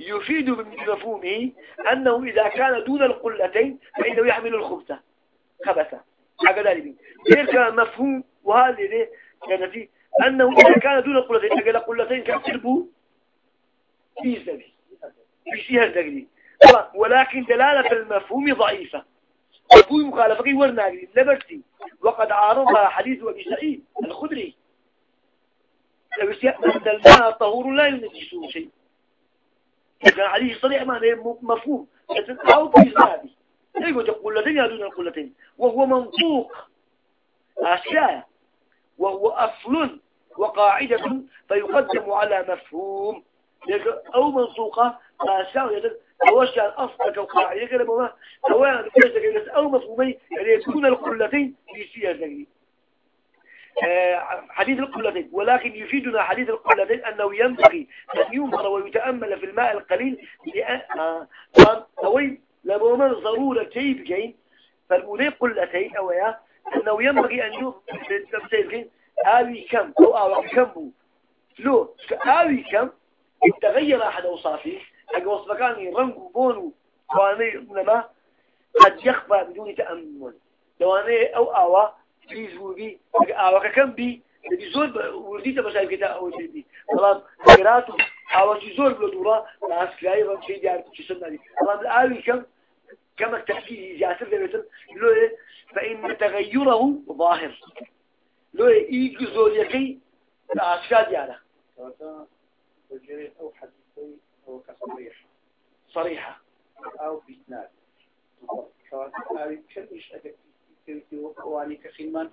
يفيد بمفهومه أنه إذا كان دون القلتين فإنه يحمل الخبثة خبثة حاجة ذلك تلك مفهوم وهذه يعني في أنه إذا كان دون القلتين أقل قلتين كان تلبو في سبيل في هالدقلي ولكن دلالة المفهوم ضعيفة. مفهوم مخالفة ورناقلي لبرتي وقد عارضها حديث أبي سعيد الخدري. أن الماء طهور لا ينجسه شيء. كان عليه صريح معنى مفهوم. لكن أو في زابي يقول قلتين دون القلتين وهو منطوق. أشياء. وهو أصل وقاعدة فيقدم على مفهوم. أو منطوقة. أشياء أوش أصلك وقاعدة كلمة ما أوان أو مفهومي يعني يكون القلتين في سياسة حديث القلتين ولكن يفيدنا حديث القلتين أنه ينبغي أن ينظر ويتأمل في الماء القليل لأن لما من ضرورة كيف جين فالمولي قلتين أويا أنه ينبغي أن ينظر آوي كم؟ أو آوي كم؟ لو آوي كم؟ تغير أحد أوصافه. حق وصفكاني رنق بونو واني لما قد يخفى بدون تأمل. لو أنا أو آوى بيز بي آوى كم بي دي زور ورديته بشايف كده أو بي. خلاص قراته آوى شي زور بلا دورا ناس كلاي ما شيء جار شو سنة دي. خلاص الآوي كم كم التفكير جاسر ده مثل لو إيه فإن تغيره ظاهر. لو إيه زور يكي أشكال يعني أو حديثي أو كصريح صريحة. أو بإسناد. سواء هذه كلمش أدكتي وقواني كخيمان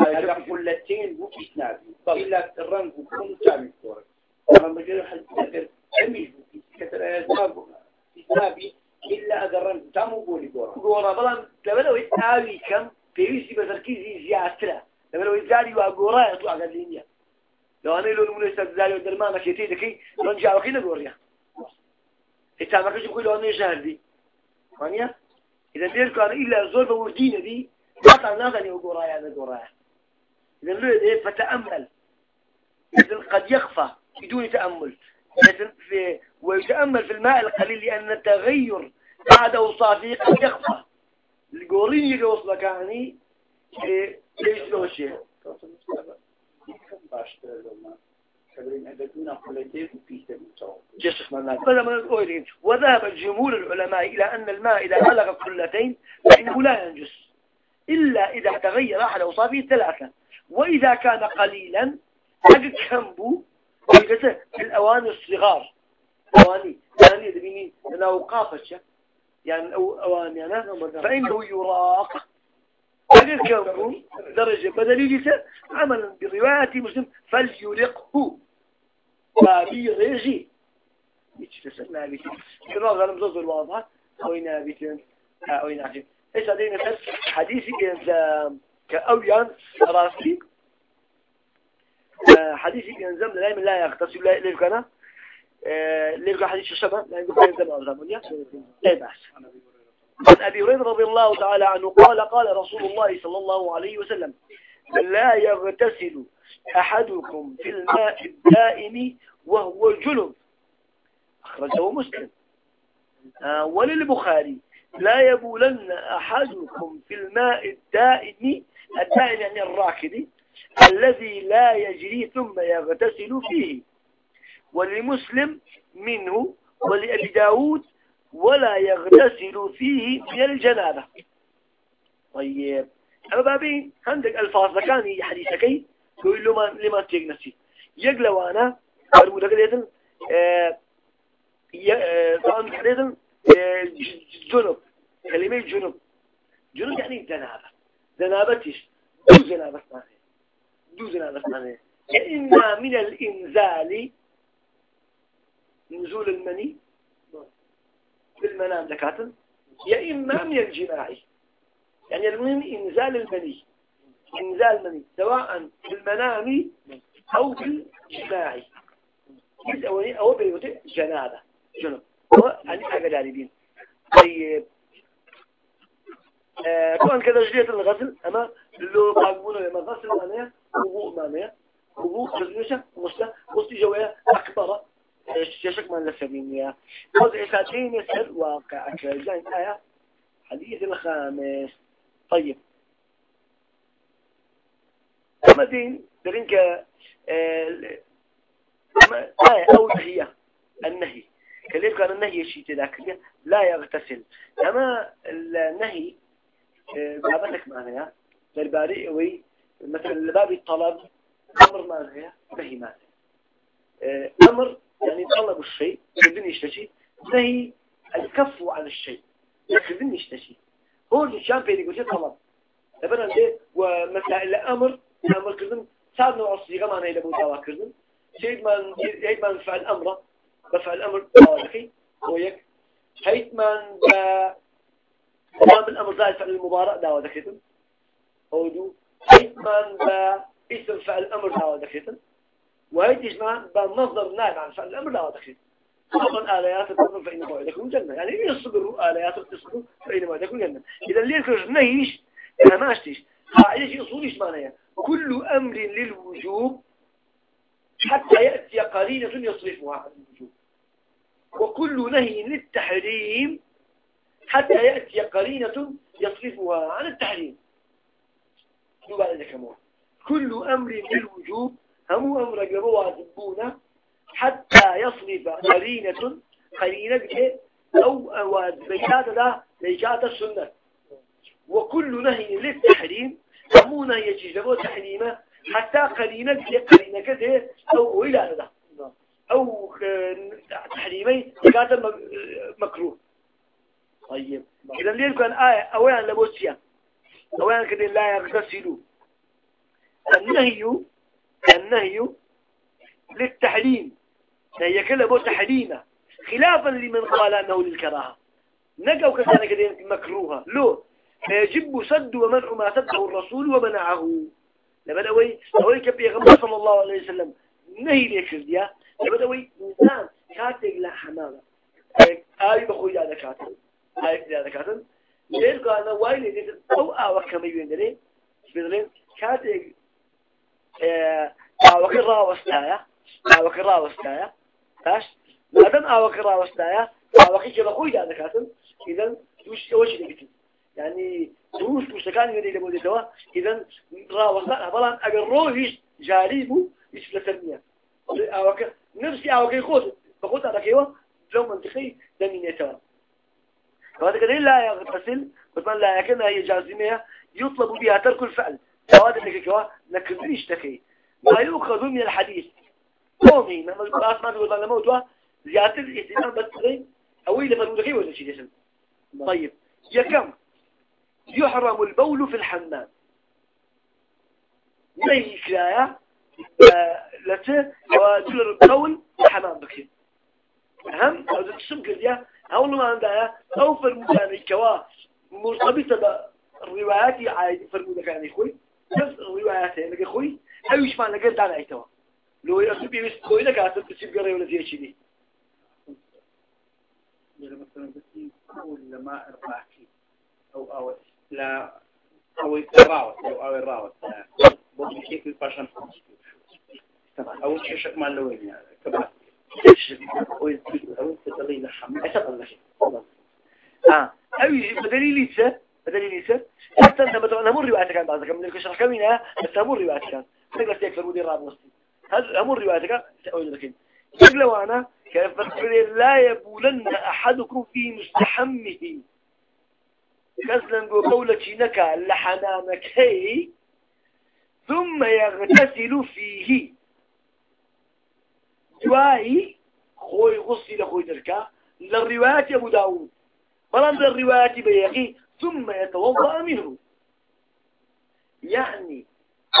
هذا قلتين بو إسناد إلا الرنج بكون تابع كورك أما مجرد حد كمش بو كتر أسباب إسنابي إلا هذا الرنج. تامو بولي كورا كورا بلان لبلو إتاوي كم بيويسي بتركيزي زيادة لبلو إتاوي وأقورا يطلع قدينيا لو أنا لو نقول استدلال ودرمان مشيتي ذكي لو نجا وكيل نقوليا إنت ما كنت تقول أنا جاهدي مانيا؟ إذا دير كان إلا زور بوردين دي لا تنازل يقول رايا هذا قرايا إذا لو إيه فتأمل إذا قد يخفى بدون تأمل. إذا في ويتأمل في الماء القليل لأن التغير بعد أوصافه قد يخفى. القورين يجوز مكاني ليش له شيء؟ وذهب الجمهور العلماء إلى أن الماء إذا بلغ قلتين فإنه لا ينجس. إلا إذا تغير أحد أوصافه الثلاثة وإذا كان قليلا في الأواني الصغار. أواني. أواني دبيني أنا أوقافش يعني أواني أنا. فإنه يراق. أجكمبو درجة بدليل عملا برواية مسلم فليرقه بابي ريجي يتسلنا بيتين كنا غير مزوز الواضحة أوينا بيتين أوينا بيتين إيش هذين مثل حديثي ينزم كأويان راسي حديثي ينزم لا لا يغتسل لا ليه كنا ليه حديث الشبه لا يقول ينزم أرزامونيا لا بأس عن أبي هريرة رضي الله تعالى عنه قال قال رسول الله صلى الله عليه وسلم لا يغتسل أحدكم في الماء الدائم وهو جنب. أخرجه مسلم. آه وللبخاري. لا يبولن أحدكم في الماء الدائم الدائم يعني الراكد الذي لا يجري ثم يغتسل فيه. ولمسلم منه ولأبي داود ولا يغتسل فيه من الجنابة. طيب. أما بابين عندك ألفاظ كان حديثكي ما لما تيجي نسي يقلوانا أقول لك لازم طبعا لازم جنوب. كلمة جنوب. جنوب يعني جنابة جنابة إيش دو جنابة معنى دو جنابة معنى إما من الإنزال نزول المني. بالمنام ذكاتا يا إما من الجماعي. يعني المهم إنزال المني. إنزال المني سواء بالمنام أو بالجماعي أو بيوت جنابة. جنوب يعني حاجة جانبين طيب. طبعا كذا جلية الغسل أما لو باقونه لما غسل معناه وضوء معناه وضوء جزنشة ومسلا وستي جوايا أكبر. من لسبينية قد إساتين يسر واقع جاين آية حديث الخامس. طيب. مدين درينك آه آية أو نهي النهي. كان النهي شيء تذاكر لا يغتسل. أما النهي آه، بابتك معناها درباري وي مثلا باب الطلب أمر معناها نهي معناها. آه، أمر يعني طلب الشيء يخذني يشتشي نهي الكف عن الشيء يخذني يشتشي هو اللي شان بيدي قلت طلب. لبنا ومثلا الأمر أمر كذن صار نوع الصيغة معناها إلى بوتاوا كذن شيء من هيت من فعل أمره بفعل أمر داوالكي هو يك هيت من تمام الأمر زائد فعل المضارع داوا ذكرتن هو دو هيت من اسم فعل الأمر داوا ذكرتن وهي تجمع بمصدر نائب عن فعل الأمر لا دخل طبعا آليات التصرف فإن موعدكم جنة يعني يصبروا آليات التصرف فإن موعدكم جنة إذا اللي يذكر نهيش ما اشتيش قاعدة شيء أصول إيش معناها. كل أمر للوجوب حتى يأتي قرينة يصرفها عن الوجوب. وكل نهي للتحريم حتى يأتي قرينة يصرفها عن التحريم. شو بعد ذلك كل أمر للوجوب هم أمر جبوا واجبونا حتى يصرف قرينة قرينة أو واجبات لا لإجاة السنة. وكل نهي للتحريم هم نهي يجيبوا تحريمه حتى قرينة قرينة كذا أو إلى هذا. أو تحريمي كاتب مكروه. طيب. إذا ليه كان آية أولا لبوسيا. أولا كده لا يغتسلوا. النهي النهي للتحليم هي كلمة تحليمة خلافا لمن قال أنه للكراهة. نقوا كذلك مكروهة. لو يجب سد ومنع ما سده الرسول ومنعه. لما أوي أوي كبيغمبر صلى الله عليه وسلم. نهي ليك ديا لما أوي إنسان كاتب لا حمامة. آي بخوي هذا كاتب آي هذا كاتب ليه قال وايل يدي أو أو كم يبين ليه كاتب ئاوەکە ڕاوەستایە ئاوەکە ڕاوەستایە باش مادەم ئاوەکە ڕاوەستایە ئاوەکەی کە بە خۆیدا دەکاتن ئیدەن توش ئەوەشی دەگرن یعنی توش توشەکانی وێنەی لە بۆ دێتەوە ئیدەن ڕاوەستان بەڵام ئەگەر ڕۆیش جاری بوو هیچ لەسەر نییە ئاوەکە نفسی ئاوەکەی خۆت بە خۆتا دەکەیەوە لەو منطقەی دەمینێتەوە هذا كذا لا يغتسل مثلا لا يكن هي جازمية يطلب بها ترك الفعل. سواد انك كوا نكذنيش تكي. ما يؤخذ من الحديث. قومي ما ما تقول لنا موتوا زيادة الاهتمام بس أو إلى فرمودكي ولا شيء اسم طيب يا كم؟ يحرم البول في الحمام. نهي كراية؟ لته ودل القول الحمام بكي أهم؟ أو تقسم كذا أول ما عندها أو فرموداني كوا مرتبطة بالروايات عايز فرمودك يعني خوي. الروايات لقى خوي. هاويش ما لقى دانا ايتوا لو يرسل بيس خوي لك عسل تسيب قري ولا زي شيء مثلا بس يقول لما الراحي أو أو لا أو الراوس أو أو الراوس بس كيف الفاشن أو شيء شك ما لوين يعني. كبار أو أو تدليل حمل أشغل لك آه. أوي بدليل لسه بدليل لسه حتى أنت مثلا نمر روايتك عن بعضك. من الكشرح كمينة بس نمر روايتك تقدر تكفر ودي راب وسطي. هذا أمر روايتك سأقول لك يقلوا أنا كيف لا يبولن أحدكم في مستحمه. كسلا بقولة نكا لحنانك هي ثم يغتسل فيه. دواي خوي غصي لخوي تركا. للروايات أبو داود. بلان للروايات بيقي ثم يتوضأ منه. يعني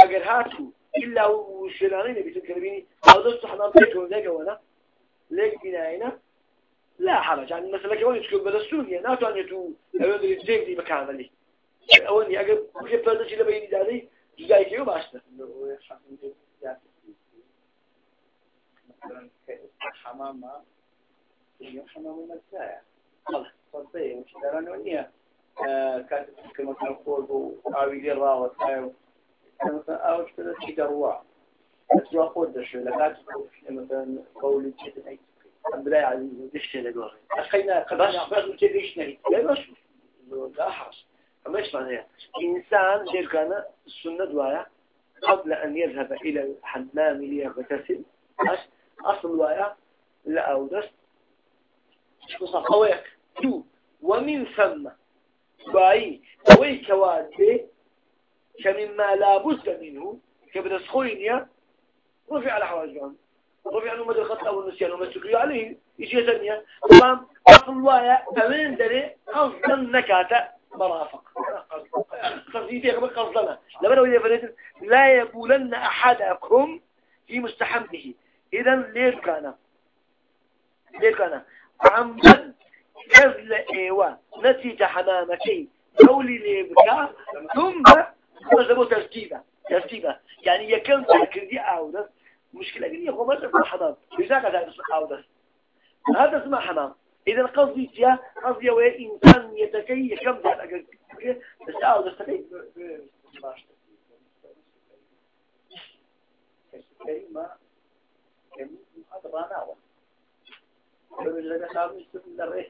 اگر هاتو إلا وشلانين بيتكلميني. أو دوست حمام بيكون ذاك وأنا. ليك بناينا لا حرج يعني مثلا كمان تكون بدستونيا ناتو أن يتو أولا زيك دي مكان لي أولي أقل كيف فردش إلى بيني دادي جاي كيو مثلا حمامة حمام مساء خلاص صدقني مش ترى مثلا فوق أو يدير راوة مثلا شيء دروا الشيء لا مثلا قولي لا باش لا حرج أما إيش معناها؟ إنسان غير كان السنة دوايا قبل أن يذهب إلى الحمام ليغتسل. أصل دوايا لا أودس دو ومن ثم باي وي كواد كمما لا بد منه كبد سخوينيا رفع على حواجبهم رفع عنه مدى الخطأ والنسيان وما تكري عليه. يجي ثانية طبعا أصل الله أمين دري قصدا نكاتا مرافق. قصدي قبل قصدنا. لما إذا فلت لا يبولن أحدكم في مستحمله. إذا ليش كان. ليش كان. عمدا كذل إيوة. نتيجة حمامتي. قولي ليبكا ثم نزبو ترتيبة. ترتيبة. يعني يكن تكردي أعودة مشكلة قلية هو ما تسمى حمام. لذلك هذا اسمه أعودة هذا اسمه حمام. إذا قصدي فيها قصدي هو إنسان يتكي كم ذات بس أعودة تكي كلمة هذا راناوة لو اللي خامس من الرئيس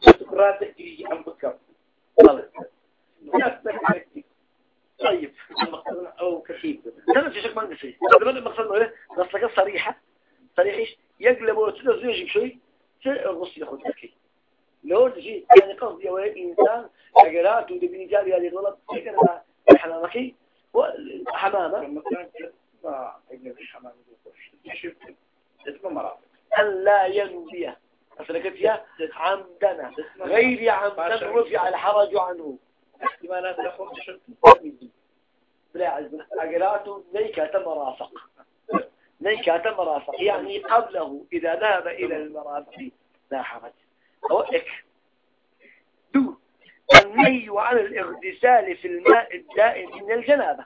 سكرات تجي عم بكر طيب أو كثير هذا في شك ما نسي المقصد إيه نصلك صريحة. صريح إيش يقلب وتدرس يجيب شيء الغص ياخذ ذكي لو تجي يعني قصدي هو إنسان أجرات ودبني جاري هذه الغلط كذا حمامك وحمامة لا ينبيه أصلك فيها عمدنا. غير عمدنا رفع الحرج عنه. احتمالات تخرج شرط بلا عزم أقراته نيكة مرافق نيكة مرافق يعني قبله إذا ذهب إلى المرافق لا حرج أو دو النهي عن الاغتسال في الماء الدائم من الجنابة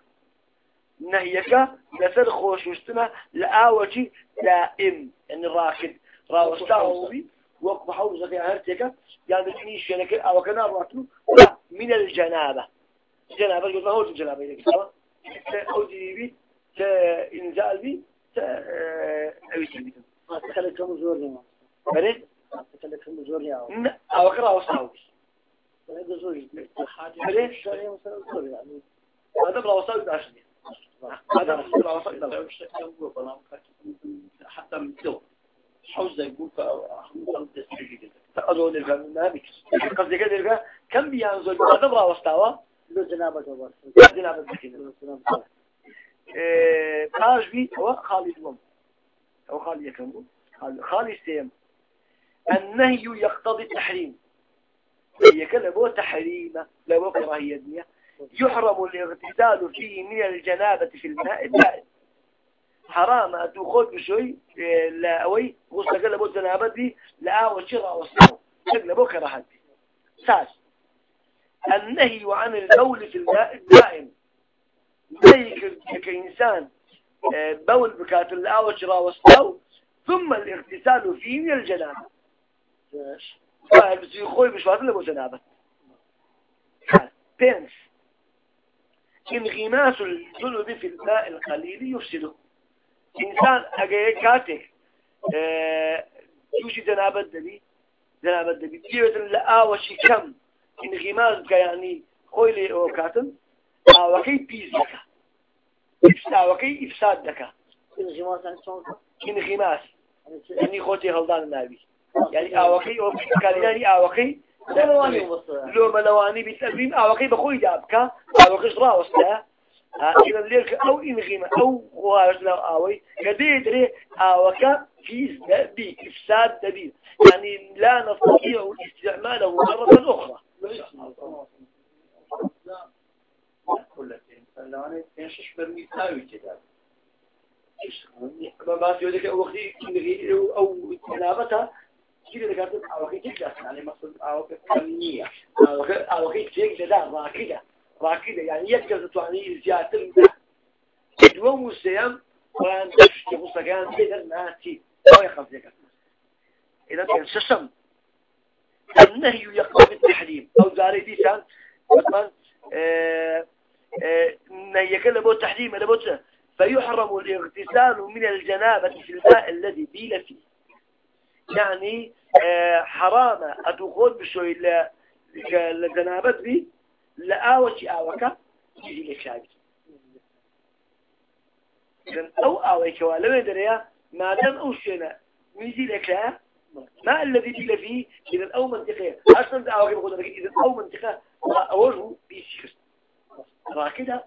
نهيك لسر خوش وستنا لآوتي دائم يعني راكد راوستاوي وقف حوزة في أهرتك يعني تنيش لك أو كان راكنو من الجنابة. جنابة قلت ما هو الجنابة؟ إذا كتابة أو جيبي تإنزال بي تأوي تبي تخليك كم زور لي بلد تخليك كم زور لي أو كان راوستاوي هذا زور. بلد زور يعني. هذا براوستاوي بعشرين هذا براوستاوي حتى من دو حوزة يقول فأخذ كم بيانزل هذا براوستاوي لو جنابة بس جنابة بكين باش بي هو خالد وم أو خالد يكمل خالد سيم. النهي يقتضي التحريم. هي لبو تحريمة لبو كراهية يحرم الاغتسال فيه من الجنابة في الماء. الدائم حرام أتوخذ بشوي لا أوي. غسل لبو الجنابة دي لا وشراء وصنو لبو كراهية ساس. النهي عن البول في الماء الدائم. نهي كإنسان بول بكات الآوة شراء وصنو ثم الاغتسال فيه من الجنابة. يخوي مش واصل لبو جنابة بينس انغماس الجنوب في الماء القليل يفسده. إنسان أجي كاتك يوشي جنابة دبي جنابة دبي جيبت الآوة شي كم انغماس يعني خوي لي أو كاتم آوكي بيزك آوكي إفساد دكا انغماس عن شلون انغماس يعني خوتي هلدان النبي يعني آوكي أو كان يعني آوكي لو ملواني بالتقديم إذا الليل أو إنغيمة أو خوارج لا آوي. كدي يدري آوكا في دبي إفساد دبي يعني لا نستطيع استعماله مرة أخرى. لو ما في ذلك وقتي أو جنابتها كده ذكرت أوكي تكلا يعني مقصود أو كمية أوكي تيجي ده راكدة راكدة يعني يكتب تواني من دوم وسيم وأن تشتي مستقان بدر ناتي أو يخاف إذا كان شسم النهي يقتضي التحريم أو زاري دي سان مثلا نهي كله بو تحريم لابد فيحرم الاغتسال من الجنابة في الماء الذي بيل فيه. يعني آه، حرام أدخل بشوي ل لجنابت بي لآوشي آوكا يجي لك شاهد إذن أو آوي كوالا من دريا ما دام أو شينا يجي لك ما الذي بلا فيه إذا أو منطقة. أصلا آوكا بقول لك إذا أو منطقة أوجه بيشكر راكدة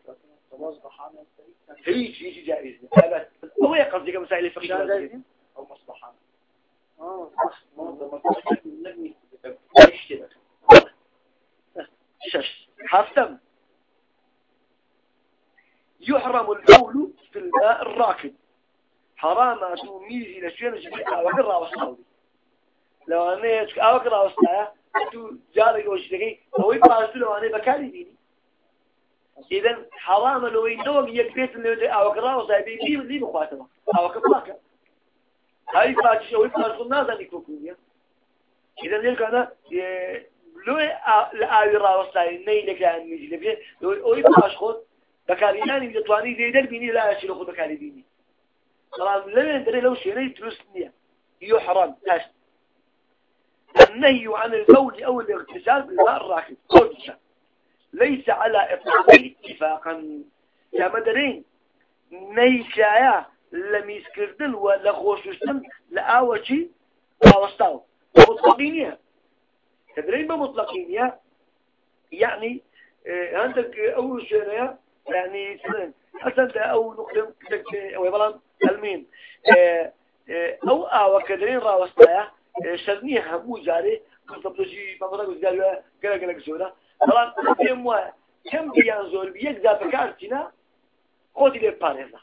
هيج هيج جائز. هذا هو يقصد مسائل الفقه. أو مصلحة آه صح شش حفتم يحرم البول في الماء الراكد حرام توميزي لشيء نجمع وقرا وصاوي لو أنا أقرا وصايا تو جاري وشتري هو يبقى لو أنا بكالي ديني. إذا حرام لو ينوم يكبيت اللي أقرا وصايا بيجي لي مخاطبة أو كبلاك هاي فاتش أو فاتش الناس أني كوكونيا إذا نلقى أنا لو لآوي راوستاي نيلك عن ميجي لبيه لو أوي فاش خود بكاريناني بتواني دي دربيني لا أشيل خود بكاري ديني طبعا لم يندري لو شيء ترسنيا يحرم تاش النهي عن البول أو الاغتسال بالماء الراكد قدشا ليس على إطلاقه اتفاقا. يا مدرين نيكايا لميسكردن ولا خوشوشتن لآوشي راوستاو مطلقينيها تدرين بمطلقينيها يعني آه عندك أول شيء يعني سنين. حسن أو نقدم أو يبلان المين أو آوة كدرين راوستايا شرنيها همو جاري بلجي ممرق وزاري قلق قلق سورة طبعا بيم كم بيان زور بيك ذا بكارتنا خودي لي باريزا.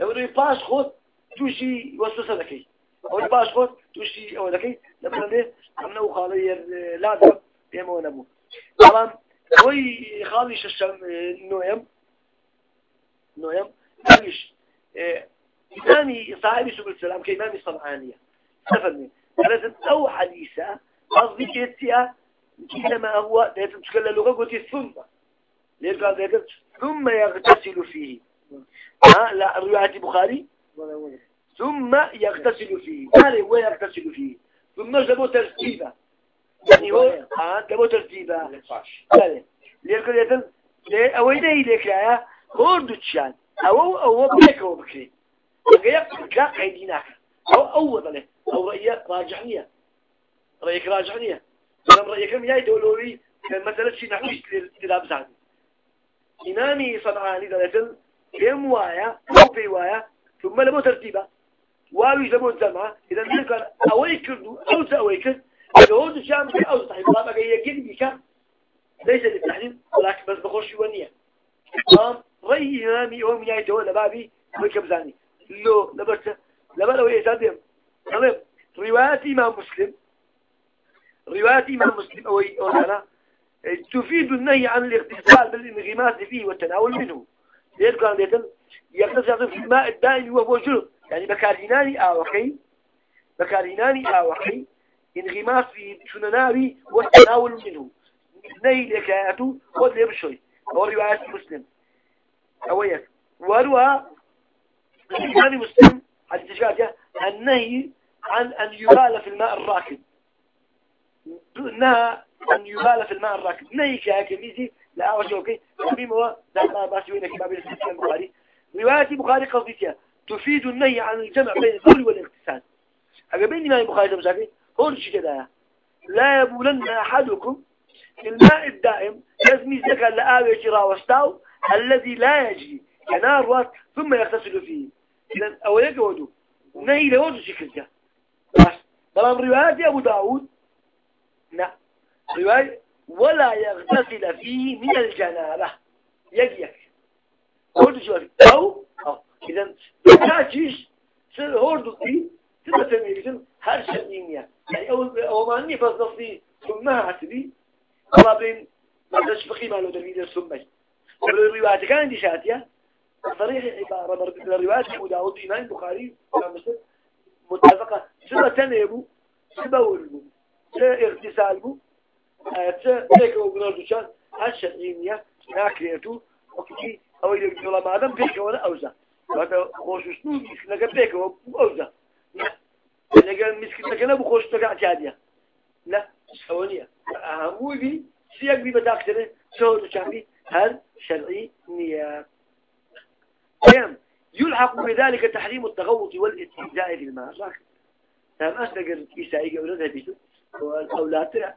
لو انه باش خود توشي وسوسه ذكي. أو باش خود توشي أو ذكي لما ليه عمنا خالي لا دم يمو نبو. طبعا وي خالي ششم نويم نويم ليش إمامي صاحبي سبل السلام كإمامي صنعانية استفدني لازم أو حديثة قصدي كيتيا إنما هو لازم تكلم اللغة قلت ثم. ليه قال ثم يغتسل فيه ها لا رواية بخاري ثم يغتسل فيه. قال هو يغتسل فيه. ثم جابوا ترتيبة. يعني هو ها جابوا ترتيبة. قال ليقول يدل ليه أويدا إليك يا هو دوتشان أو أو بيك هو بكري لقيت لا قيدينك أو أو له أو رأي راجعنية رأيك راجعنية لما رأيك من ياي دولوي مثلا شيء نحوش للابزان إمامي صنعاني ذلك كم وايا؟ أو في وايا. ثم لمو ترتيبة. واوي لمو الجمعة إذا نقول أويكر أو سأويكر يهود الشام أو صحيح الله بقى يجيب بك ليس للتحليل ولكن بس بخش ونية. تمام رأي إمامي هو من يعيده لبابي ويكب زاني. لو لبرت لما لو يسادم تمام. روايات إمام مسلم. روايات إمام مسلم أو أنا تفيد النهي عن الاغتسال بالانغماس فيه والتناول منه. يذكر ليتن يغتسل في الماء الدائم وهو جرب. يعني بكاريناني آوحي بكاريناني آوحي انغماس في سنناوي والتناول منه نهي لكاياته خذ لي بشوي هو رواية مسلم. أويك وروى الإمام مسلم حديث شكاتها النهي عن أن يبال في الماء الراكد نهى أن يبال في الماء الراكد نهي كاكميزي لا أوش أوكي تميم هو ذا باس وين كتاب البخاري رواية البخاري قصديتها تفيد النهي عن الجمع بين البول والاغتسال. أجابين ما البخاري مشاكل هون شيء كده. لا يبولن أحدكم الماء الدائم لازم يزكى لآوي جرا واستاو الذي لا يجري كنار وات ثم يغتسل فيه. إذا أولا جودوا نهي لهون شكل ده بس. طبعا رواية أبو داود. لا. رواية ولا يغتسل فيه من الجنابة. يجيك أو؟ أو. إذا تاجيش سر هورد دي تبى تميزن هر شيء يعني أو أو ما ني بس نصي ثم هاتبي والله بين ما تشبقي ما له دليل ثم الروايات كان دي شاتية صريح عبارة مرد الروايات أبو داود إمام البخاري متفقة سبة تنبو سبة ولبو اغتسال هيك وقلنا دوشان هالشرعية ناكريتو وكي أو إذا قلنا ما دام بيك ولا لقى بيك وأوزع لقى مسك أنا بخوش تقع جادية لا سوانية أهمو بي سياق بي بداكتره شهود وشعبي هل شرعي نية كم يلحق بذلك تحريم التغوط والاستهزاء في الماء نعم أصدق إسائي قولنا بيتو والأولاد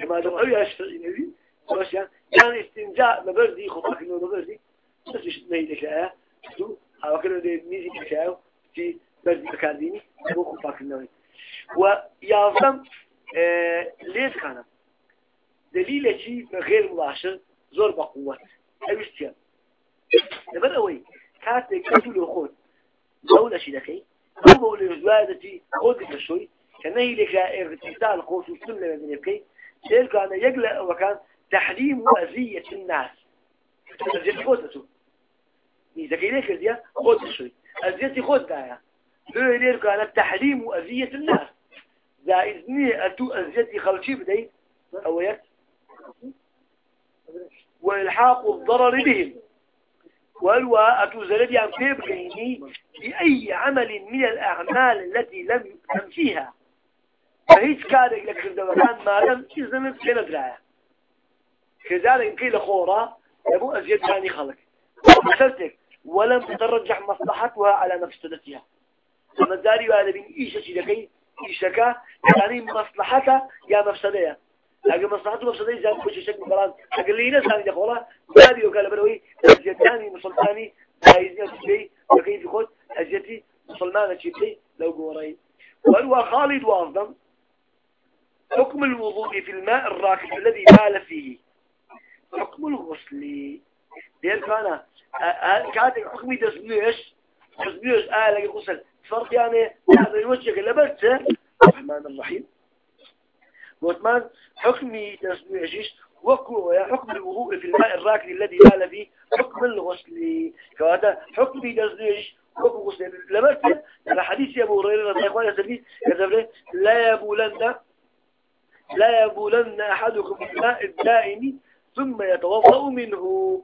كما دعوا يا شرعي نبي وشان كان استنجاء مبردي خطاك إنه مبردي بس مش نيدك آه كله ده ميزي كشاو في بردي مكانديني هو خطاك إنه ويعظم آه ليش كان دليل شيء غير مباشر زور بقوة أيستيا لبر أوي كاتك كتلو خود. دولة شدكي أو بولي زوادتي خود كشوي كنهي لك اغتسال خوش وسنة من يبكي سير كان يقلق وكان تحريم أذية الناس. أذية خود إذا أذية خود شوي. أذية خود دايا. لو لير كان تحريم أذية الناس زائد نية أتو أذية خلشي بدي أويت. وإلحاق الضرر بهم. والوا أتوزلد عن فيبقيني بأي عمل من الأعمال التي لم يكن فيها فهيج كارك لك الدوكان ما لم إذن في ندرايا كذلك يمكن لخورا يبو أزيد ثاني خلق. مثلتك ولم تترجح مصلحتها على مفسدتها. الداري وهذا بين لكي إيشك يعني مصلحتها يا مفسدها لكن مصلحته مفسدين زاد بوش شك مثلا أقول لي ناس هذه دخولا نادي وقال بروي أزيتاني مسلماني جايزين تبي وكيف يخد أزيتي مسلمان تبي لو قوري وهو خالد وأصدم حكم الوضوء في الماء الراكد الذي بال فيه. حكم الغسل. دير كان كاتب حكمي دزنيش دزنيش آه لقي غسل فرق يعني هذا الوجه لبرته الرحمن الرحيم. وثمان حكم تسميعش وكو حكم الوضوء في الماء الراكد الذي بال فيه حكم الغسل. كهذا حكم تسميعش وكو غسل. لما على حديث أبو هريرة رضي الله عنه كتب لا يبولن لا يبولن أحدكم الماء الدائم ثم يتوضأ منه.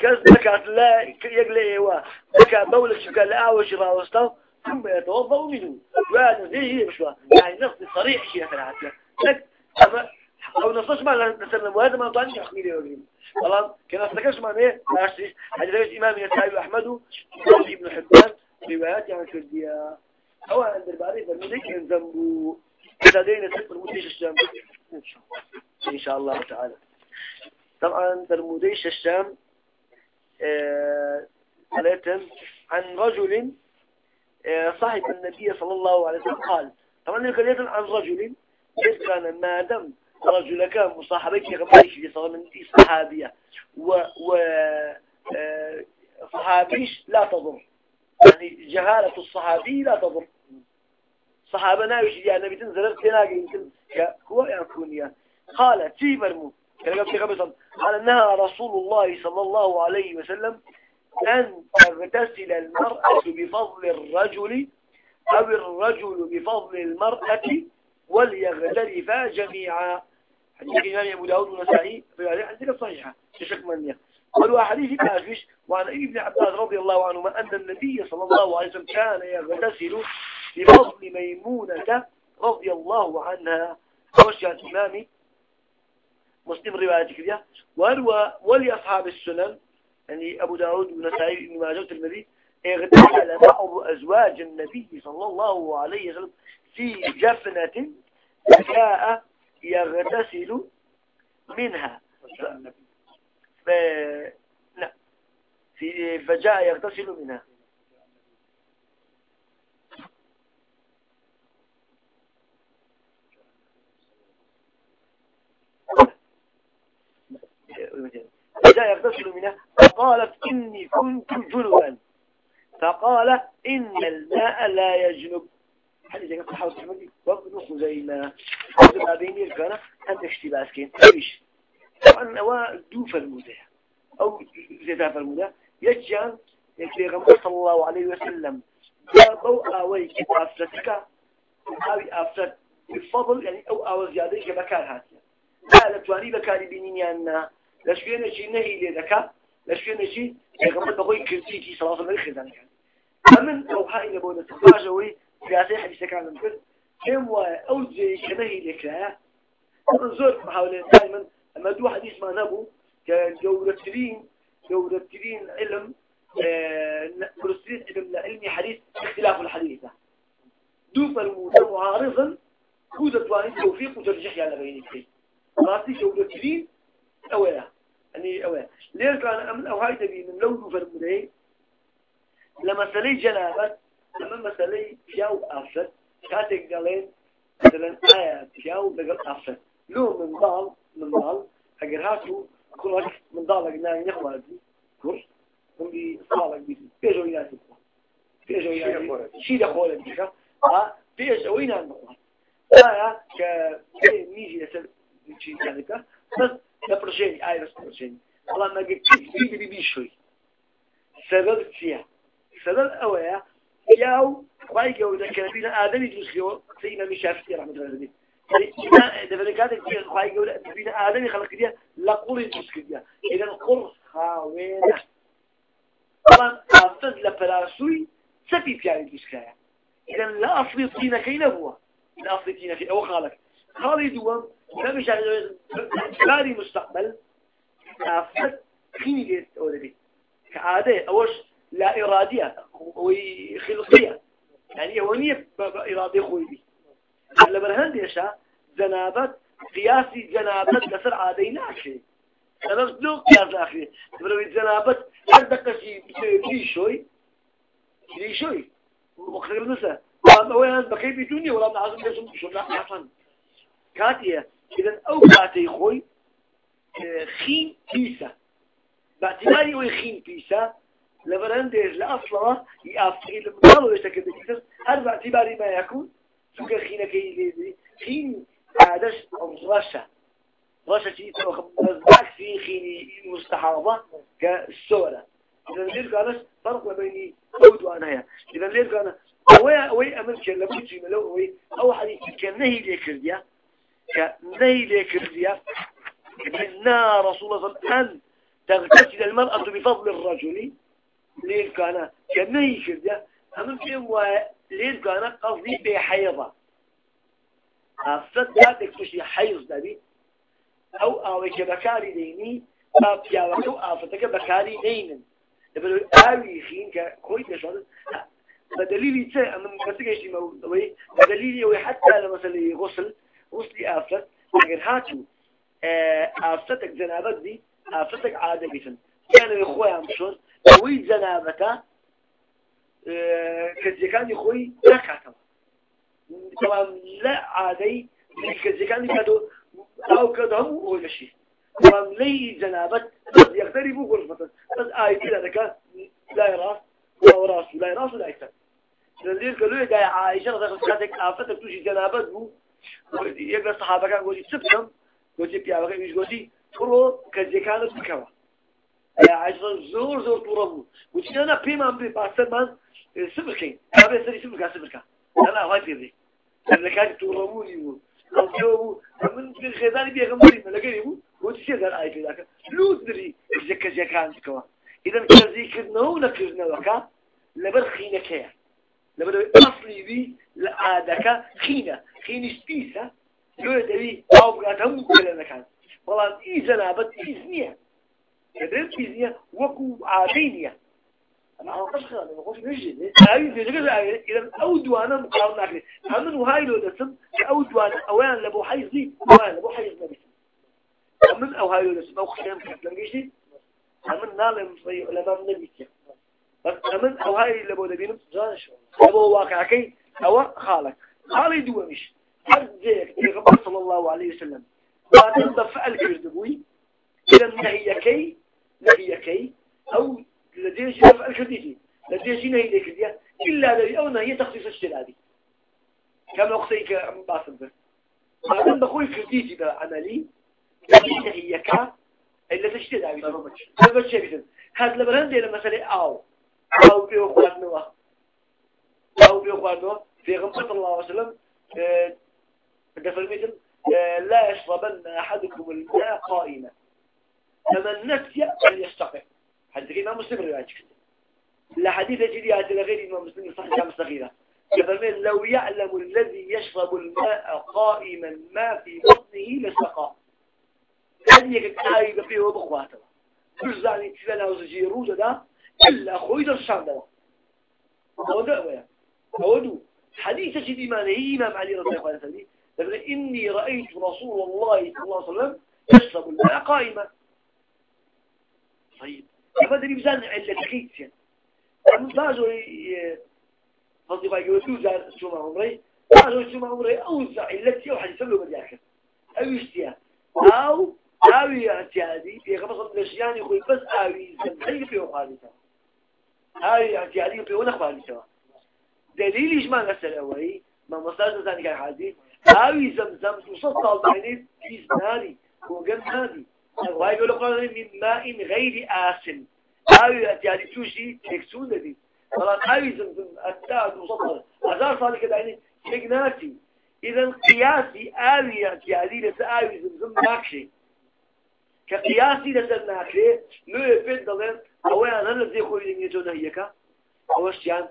كذلك لا يقلي هو ذكا بولك شكا لا أوش راوسته ثم يتوضأ منه وهذا زي هي مشوى يعني نص صريح شيء مثلا لك أو نصش ما نسلم وهذا ما طاني أخميري وقريم خلاص كنا نتكلم عن إيه ناشتش حديث إمام يسعي أحمد ابن حبان روايات يعني كردية. هو عند البعض فالمدك ينزمبو تدين تسبب المديش الشام إن شاء الله تعالى. طبعا المديش الشام ثلاثا عن رجل صاحب النبي صلى الله عليه وسلم قال طبعا الكلمة عن رجل كان ما دم رجل كان مصاحبك يغمريش صلى من صحابية و, و صحابيش لا تضر. يعني جهالة الصحابي لا تضر. صحابة ناوش يا نبي تنزل تلاقي يمكن هو يكون قال في مرمو قال نهى رسول الله صلى الله عليه وسلم أن تغتسل المرأة بفضل الرجل أو الرجل بفضل المرأة وليغترفا جميعا. حديث الإمام أبو داود والنسائي رواية عندك صحيحة تشك منيا قالوا حديث كافش وعن ابن عباس رضي الله عنهما أن النبي صلى الله عليه وسلم كان يغتسل بفضل ميمونة رضي الله عنها. وش الإمام مسلم رواية كذا وهو ولأصحاب السنن يعني أبو داود والنسائي ابن ماجه الترمذي اغتسل بعض أزواج النبي صلى الله عليه وسلم في جفنة جاء يغتسل منها. ف... في فجاء يغتسل منها. فجاء يغتسل منها فقالت إني كنت جنبا فقال إن الماء لا يجنب حديث يقول صحابة محمد وابن خزيمة. ما بيني كان عندك اشتباس كين إيش؟ طبعا هو دوف المدة أو زداف المدة يجان يكفي غمر صلى الله عليه وسلم أو آوي كتافتك أو افت بالفضل يعني أو أو زيادة كبكار هاتيا لا لتواني بكاري بينيني أن لشفينا شي نهي لذكا لشفينا شي يغمر بغوي كرسيتي صلى الله عليه وسلم خزان كان فمن أو حائل بونا تفاجوي سياسي حديثة كان نمكر كم أو زي كنهي لك زور محاولة دائما أما دو حديث ما نبو كجورترين جورترين علم برسلين علم علمي حديث اختلاف الحديث دوف الموضوع معارضا كودة تواني توفيق وترجح على بينك راسي جورترين أولا. يعني أولا ليه كان أمن أو هاي تبي من لو المدعي لما سلي جنابت لما مسلي فياو أفسد كاتك قالين مثلا آية فياو لقل أفسد لو من ضال من ضال أجر هاتو كلك من ضالك ناي نخوة دي كل من بي صالك بي بيجو يناسب بيجو يناسب شي دخول بيك ها بيجو يناسب آية ك ميجي يسل شيء ذلك بس بس نبرشين والله ما قلت بيجي بي بيشوي سبب فيها سبب أويا ياو خواهي قولة كنبينا آدمي جوزكيو سينا مشافتي رحمة الله عليه دفنكاتك في خواهي قولة نبينا آدمي خلق ديها لقول جوزكي ديها إذا القر خاوينة طبعا أفضل لفلاسوي سفي بياني جوزكايا إذا لا أصلي طينة كي نبوه لا أصلي طينة في أو خالك خالي دوام لا مش باري مستقبل. أفضل خيني ليت أولدي كعادة أوش لا إرادية وخلقية يعني هونية إرادة خوي على برهند يشا جنابت قياسي جنابت لسر عادي ناكي أنا بدو قياس ناكي برو جنابت هر دقة شيء لي شوي. لي شوي. مختلف نسا. وأنا بقي بدنيا ولا نعزم لازم شو لا حسن كاتية. إذا أو كاتي خوي خين بيسا. باعتباري ويخين بيسا لبرندش لأصلا يأفقي المقالو يشتكي بكتر هل باعتبار ما يكون سوك خينا كي خين عادش رشا رشا شيء مزباك في خيني مستحاضة كالسولة إذا لير كانش فرق بيني أود وأنا هي إذا لير كان أوي أوي كان لبوتي ملو أوي أو حديث كان نهي ليكرديا. كنهي ليكرديا إن رسول الله أن تغتسل المرأة بفضل الرجل. ليل كان كذا هم فيهم ليل كان قصدي بحيضة. أفسد ذاتك تشي حيض دبي أو أو كبكاري ديني. باب يا وقت أفتك بكاري دينن يبدو آوي خين كويس شغل بدليل يتسا أنا مكتك إيش موضوعي بدليل يوي حتى لما سلي غسل. غسلي أفسد لكن هاتو أفسدك زنابت دي أفسدك عادة بيسن كانوا إخوة مشون ئەوەی جەنابەتە کەسیەکانی خۆی نکاتەوە بەڵام لە عادەی کەسیەکانی کاتۆ ئەو کە هەموو ئەو لەشی بەڵام لی جەنابەت یەکتەری بوو گۆشبەتن بەس ئایتی لەەکە لای ڕاست ڕاست و لای ڕاست و لایتر لەلێر کە لێ دای عایشە کاتێک ئافەتە تووشی جەنابەت بوو یەک لە سەحابەکان گۆتی چ بکەم؟ گۆتی پیاوەکە ئیش گۆتی بڕۆ کەسیەکانت بکەوە. عجڵ زۆر زۆر تووڕە بوو. وتیانە پێمان بێ پاسەرمان س بکەین؟ ئەێ سەری س بکە؟ س بکە؟ ئەوای پێ بێ. لە کاتی تووڕەبوونی بوو بوو. من خێزانی بێغمبری لەگەری بوو. بۆتی سێ دەر ئای پێداکە؟ لوتری کەسەکان بکەوە. ئیدەن کەزیکردنەوە نەکردنەوەکە لەبەر خینەکەیە. لبر أصلي بي لعادك خينا خين سبيسا لو يدري أو قاتهم كلنا كان والله اي جنابت اذنيه كدرت فيزياء وكو عادينية أنا أقصد أنا بقول نجد. أي في جزء إذا أودوانا مقارنة كده همن وهاي لو دسم أودوانا أوان لبو حيز لي أوان لبو حيز نبي. همن أو هاي لو دسم أو خشام كتلم شيء همن نالم في علماء النبي بس همن أو هاي لبو دبينم لبو واقع كي أو خالك. خالي دوا مش. زيك يغبر صلى الله عليه وسلم. ما تنضف الكردبوي إذا نهي كي نهيكي أو لديش يفعل كرديتي لديش نهي لكردية إلا الذي أو نهي تخصيص الشلالي كما أخسيك باسم بس. ما دام بقول كرديتي بعملي نهيك إلا تشتري هذا بس هذا لبرند إلى مثلا أو. نوا أو بيوخوات نوا في غمصة الله عليه وسلم دفل لا يشربن أحدكم الماء قائما فمن نسي فليستقر حديث الإمام مسلم رواية لا حديث جدي هذا غير الإمام مسلم صحيح كما صغيرة يقول لو يعلم الذي يشرب الماء قائما ما في بطنه لسقى هذه كآية فيه وبخواته بزاني تلنا وزجيرو ده إلا خويد ده ويا هو. ده حديث شديد إيمانه إمام علي رضي الله عنه. يقول إني رأيت رسول الله صلى الله عليه وسلم يشرب الماء قائما. طيب. ما أدري بزان علة كيتيا أنا بعضو فضي باقي وتوزع شو ما عمري. بعضو شو ما عمري أوزع علتي أو حديث له أكل أو يشتيها أو أوي اعتيادي في خمسة الأشياء يخوي بس أوي زمزي في وخالتها أوي اعتيادي في ونخالتها دليل إيش ما نسأل أولي ما مصدر ثاني كان حديث أوي زمزم تصل بعدين في ناري وقم ناري وهاي يقول القرآن من ماء غير آسن. أوي اعتيادي توشي يكسون دي. طبعا أوي زمزم التاعد وصل هزار صالح كده يعني شيء ناسي إذا قياسي آوي اعتيادي لس آوي زمزم ناكشي. كقياسي لسر ناكري لو يفيد دلين؟ أولا هل زي خوي لنجي جونا هيكا أوش يعني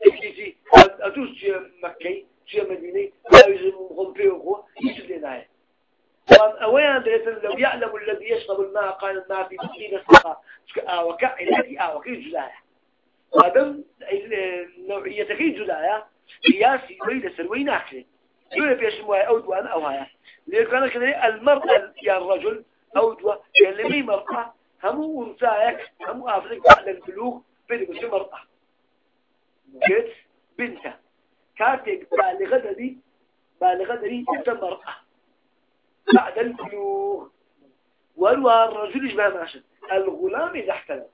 تكتيتي أدوس شيء مكي شيء مديني لا يزم غلبي وخو يجب لنا أولا لو يعلم الذي يشرب الماء قال الماء في بسين السقا وكا الذي آوكي جلايا هذا نوعية كي جلايا قياسي ويدا سروي ناكري لو يبيش مواي أو دوان أو هايا لأنه كان المرأة يا الرجل أو دوا كلمي مرأة همو أنثاك همو أفريق بعد البلوغ بدي بس مرأة جت بنتها كاتك بالغة دي بالغة دي مرأة بعد البلوغ والوا الرجل إيش بها ماشي الغلام إذا احتلم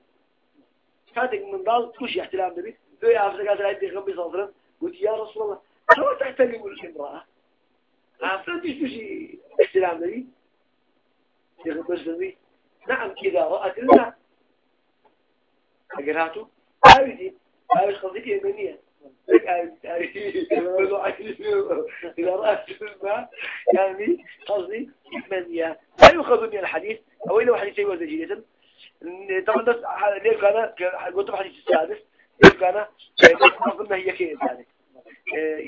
كاتك من ضال كوش احتلام نبي يا أفريق هذا العيد يغمي صغرا قلت يا رسول الله لو تحتلم الامرأة أفريق إيش بشي احتلام نبي يغبزني نعم إذا رأت الماء أقراته آويدي آويش قصدك يمنية إذا رأت الماء يعني قصدي يمنية لا يؤخذ من الحديث. أو إلا حديث يوزع جيدة طبعا بس ليه كان قلت الحديث السادس. ليه كان قلنا هي كيف يعني؟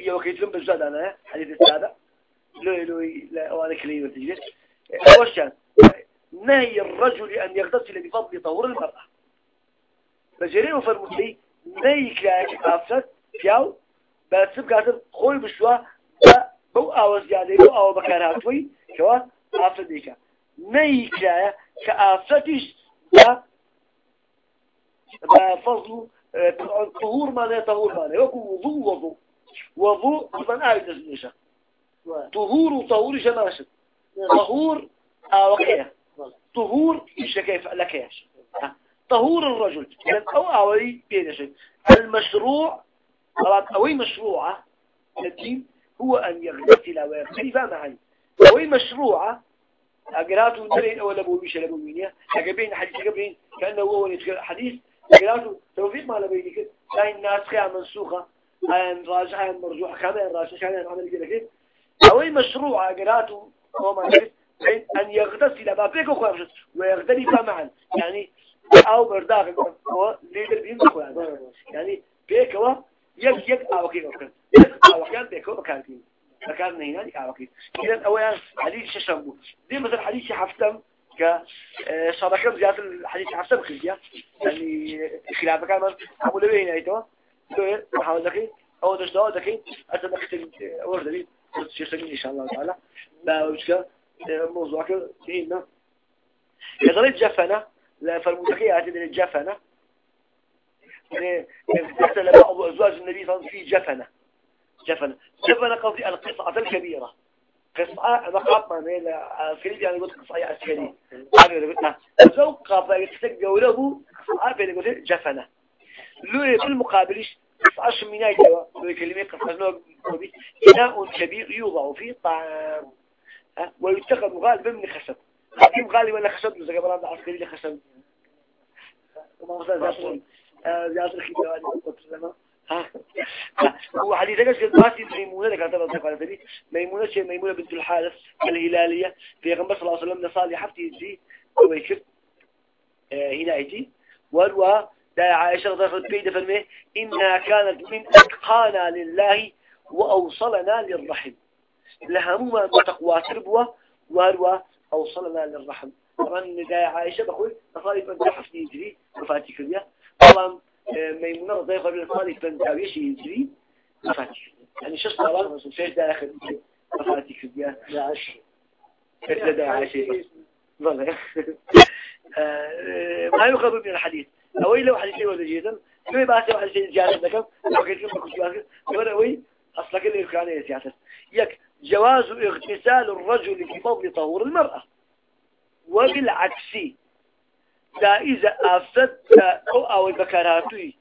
هي وكيت لهم بالزاد أنا حديث السادة. لو لو لا وأنا كلية وتجلس أول شيء نهي الرجل أن يغتسل بفضل طهور المرأة. رجلين وفرمتي نهي كلاك أفسد بقاتل خوي بشوا بو أو زيادة بو أو بكارها توي كوا أفسد ديكا نهي كلاك كأفسدش بفضل طهور معناه طهور معناه وكو وضوء وضوء وضوء من آية تزنيشة طهور وطهور جماشة طهور كيف لك إيش طهور الرجل. يعني أو أوي بينش المشروع أوي مشروعة الدين هو أن يغتسل ويغتسل معا أوي مشروعة أقراته نرين أو لبو بيش لبو مينيا أقبين حديث أقبين كأنه هو حديث. أقراته توفيق ما لبيني كده لا الناس خيا منسوخة أن راجعة مرجوعة كمان راجعة كمان عمل كده أوي مشروعة أقراته هو ما نفس أن يغتسل ما بيك أخوة ويغتسل معا يعني أو برداغ. ليدر بين أخوة يعني بيك هو يك يك أو كي أوكي. يك أو كان بيك هو مكان هنا لك أو كي إذا أولا حديث ششمبو دي مثلا حديث حفتم ك صدقة زيادة الحديث حفتم خليا يعني خلافة كمان أقول له هنا إيتوا دوير محاول ذكي أو دش دوا ذكي أتذكر ورد لي. إن شاء الله تعالى. لا وجهه موضوع كهنا يضرب جفنة فالمتقية هذه الجفنة. يعني اغتسل بعض أزواج النبي صلى الله عليه وسلم في جفنة. جفنة. جفنة قصدي القصعة الكبيرة. قصعة مقاط ما نيل الكريم يعني قلت قصعة عسكري أنا قلت لو قاطع يتسجى له قصعة بين قلت جفنة. لو بالمقابلش قصعة شميناي جوا لو كلمة قصعة لو إناء كبير يوضع فيه طعام. ويتخذ غالبا من خشب. حكيم غالبا لخشب زي قبل عسكري لخشب وما زاد زيادة الخيطة هو حديث قال الباسي ميمونة كانت تبغى تقول تبي ميمونة شيء ميمونة بنت الحارث الهلالية. في غنبر صلى الله عليه وسلم نصالي حفتي يجي ويكر هنا يجي. والوا دا عائشة الله عنها فرمي إنها كانت من أتقانا لله وأوصلنا للرحم. لها مما تقوى تربوة وهروا أوصلنا للرحم طبعا دا عائشة بقول أصالي من حفظ يجري وفاتي كريا. طبعا آه، ميمونة رضي الله عنها أصالي من داويش يجري وفاتي يعني شو صار شو داخل وفاتي كريا. يا عشر ابتدى عائشة. ظل آه، ما يخرج من الحديث؟ أو لو حديث ولا جيدا. ما يبقى سوى حديث زيادة لكم لو كنت لما كنت واقف يقول أوي أصلا كل إركانية سياسة. يك جواز اغتسال الرجل بفضل طهور المرأة. وبالعكس لا إذا أفسد أو بكراتي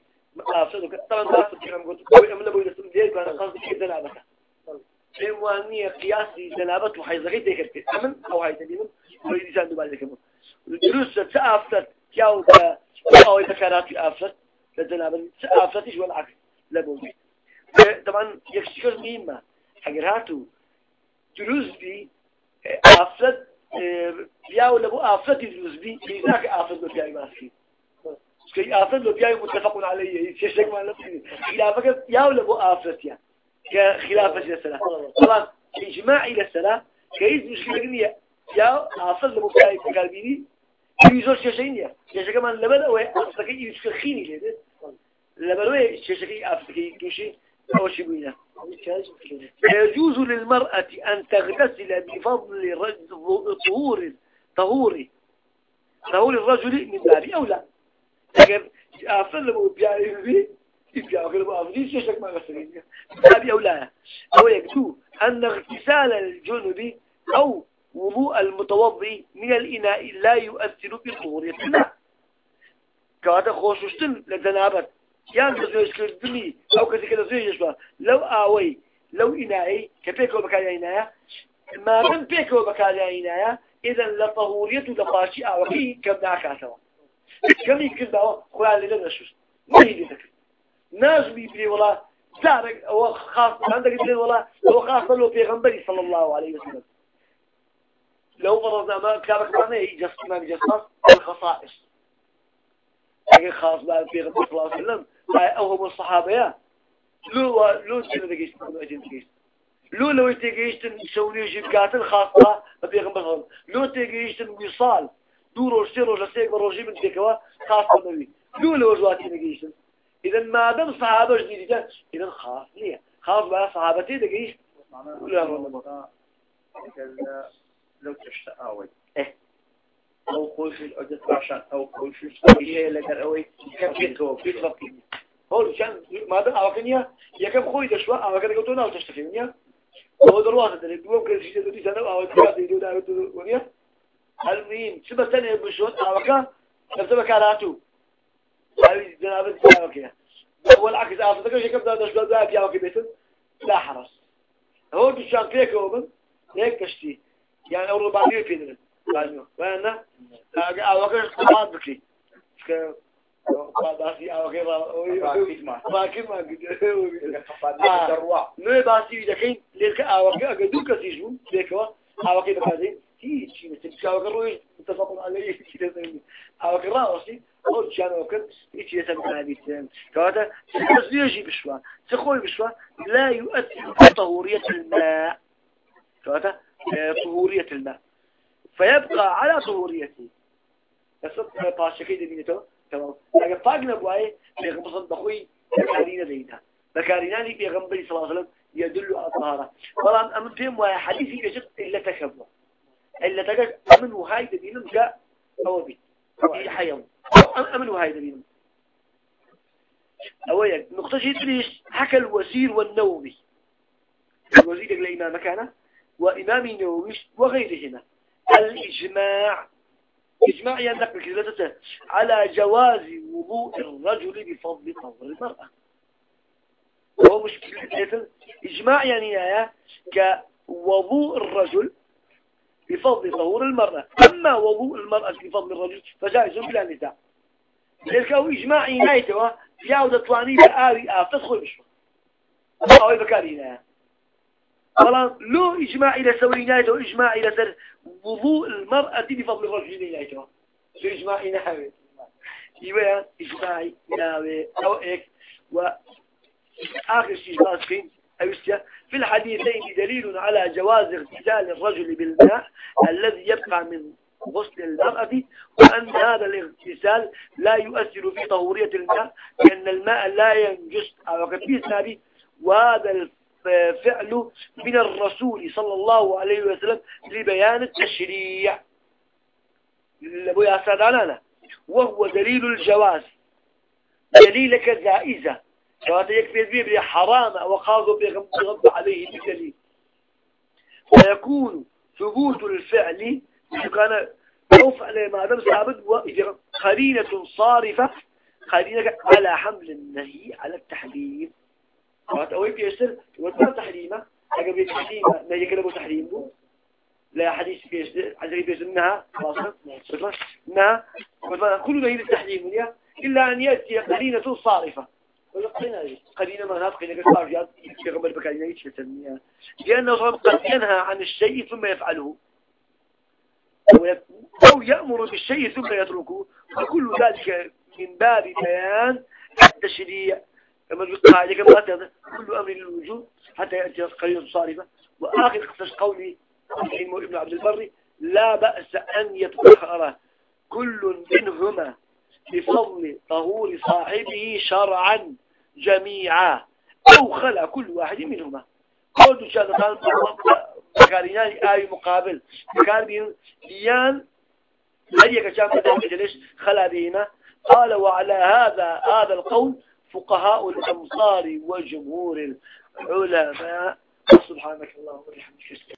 أفسد طبعا ما أفسد كلام قلت أو أملا بقول لسه ديك أنا قصدي كذا لعبك إيمانية قياسي جنابة وحيزغي تكرت أمن أو هاي تبين ويدي ساندو بعد كمان دروس تأفسد كاو أو بكراتي أفسد لجنابة تأفسدش والعكس لا بقول طبعا يكشكر مهمة. حقر هاتو دروس بي أفسد بيا ولا بو أفسد دروس بي لذاك أفسد بيا ماسكين كي أفسد لو بيا متفق عليه يشك ما نفسي خلافك يا ولا بو أفسد يا كخلافة السلام طبعا إجماع إلى السلام كيز مشكلة قنية يا أفسد لو بيا كالبيني يزور شيء شيء كمان لبن أو أصلا كي يشكل خيني ليه لبن أو شيء شيء أفسد كي كوشي أو شيء بينا يجوز للمرأة أن تغتسل بفضل طهور طهور. طهور الرجل من باب أولى لكن أفضل لما بيعرف يبيع غير أفضل شيء شك ما غسلين باب أولى أو يكتو أن اغتسال الجنب أو وضوء المتوضي من الإناء لا يؤثر بالطهورية لا. كواتا خوششتن لجنابت یان لە زۆشکردنی ئەو کەسەکە لە زۆیشوە لەو ئاوەی لەو ئینایی کە پێکەوە بەکارینایە مابن پێکەوە بەکارینایە ئێدەن لە فەهوریەت و لە پاشی ئاوەکەی کەم ناکاتەوە. کەمی کردەوە خۆیان لێ نەشوست نەکرد نازمی پێ وڵا زارك هو خاص عندك زي ولا هو خاص له في غنبري صلى الله عليه وسلم لو فرضنا ما كابك معنا يجس ما يجس الخصائص لكن خاص بقى في غنبري صلى الله عليه وسلم أو هم الصحابة يا لو لو تجينا دقيست لو أجين دقيست لو لو تجيست نسوي جيب قاتل خاصة بيغنبري لو تجيست وصال دور وشتير وشتير وروجي من تكوا خاصة نبي لو لو جواتي نجيست إذا ما دام صحابة جديدة إذا خاص ليه خاص بقى صحابتي دقيست ولا لو تشتاوي إيه. أو خوش الأجد عشان أو خوش الشيء لقر أوي. كيف هو كيف رقي هو كان ما دام أوكنيا يكم خوي دشوا أوكنيا قلتوا ناو تشتكينيا هو دروات ده دوم كل شيء تدي سنة أو تجاه يدو ده ونيا المهم سبب سنة بشوت أوكا نفسه كاراتو. هاي جناب أوكيا أول عكس أفضل كل شيء كم دشوا ده بيا أوكي بيتن. لا حرس هو بيشان فيك هو هيك كشتي يعني أول بعدين فينا بعدين طهورية الماء فيبقى على طهوريته بس باشكي دمينته تمام. اگر پاک نبوای پیغمبر بخوی بكارينا زيدا بكاريناني پیغمبر صلى الله عليه وسلم يدل على الطهارة طبعا أمن فيهم وهي حديثي يجب إلا تخبه إلا تجد أمن وهاي دبينهم جاء أو بي حيوم أمن وهاي دبينهم أولا نقطة ليش حكى الوزير والنووي الوزير الإمام كان وإمام النووي وغيرهما الإجماع. إجماع ينقل كذلته على جواز وضوء الرجل بفضل طهر المرأة. وهو مشكلة إجماع يعني كوضوء الرجل بفضل طهور المرأة. أما وضوء المرأة بفضل الرجل فجائز بلا نزاع. ذلك هو إجماع ينايته في عودة تواني بآري آف تدخل بشوة أو يبكاري هنا طبعا لو إجماع إلى سوي نايته إجماع إلى سر وضوء المرأة بفضل الرجل نايته لو إجماع نايته يبقى إجماعي ناوي أو إيك وآخر شيء باسكين أيوسيا. في الحديثين دليل على جواز اغتسال الرجل بالماء الذي يبقى من غسل المرأة وأن هذا الاغتسال لا يؤثر في طهورية الماء لأن الماء لا ينجس. أو قد وهذا الفعل من الرسول صلى الله عليه وسلم لبيان التشريع. يا سادانا وهو دليل الجواز. دليلك جائزة فهذا يكفي به حرام وقاضوا بغض عليه بدليل. ويكون ثبوت الفعل كان أو فعل ما دام ثابت قرينة صارفة قرينة على حمل النهي على التحريم. فهذا أوي بيسر وما تحريمة. أجا بيتحريمه نهي كلمة تحريمه لا حديث بيسر حديث بيسر إنها خلاص إنها كل نهي للتحريم إلا أن يأتي قرينة صارفة. قرينة ما هذا قرينة صارفة يغمر بكارينة يتشتنيها لأنه قد ينهى عن الشيء ثم يفعله. أو يأمر بالشيء ثم يتركه. وكل ذلك من باب بيان التشريع. كما قاعدة كما كل أمر للوجود حتى يأتي قرينة صارفة. وآخر قصص قولي ابن عبد البر لا بأس أن يتبخر كل منهما بفضل طهور صاحبه شرعا جميعا أو خلع كل واحد منهما. قول شهادة قال بكارينان آي مقابل. بكار بيان هل يكشاف ليش خلع بهما؟ قال وعلى هذا هذا القول فقهاء الأمصار وجمهور العلماء. سبحانك اللهم وبحمدك.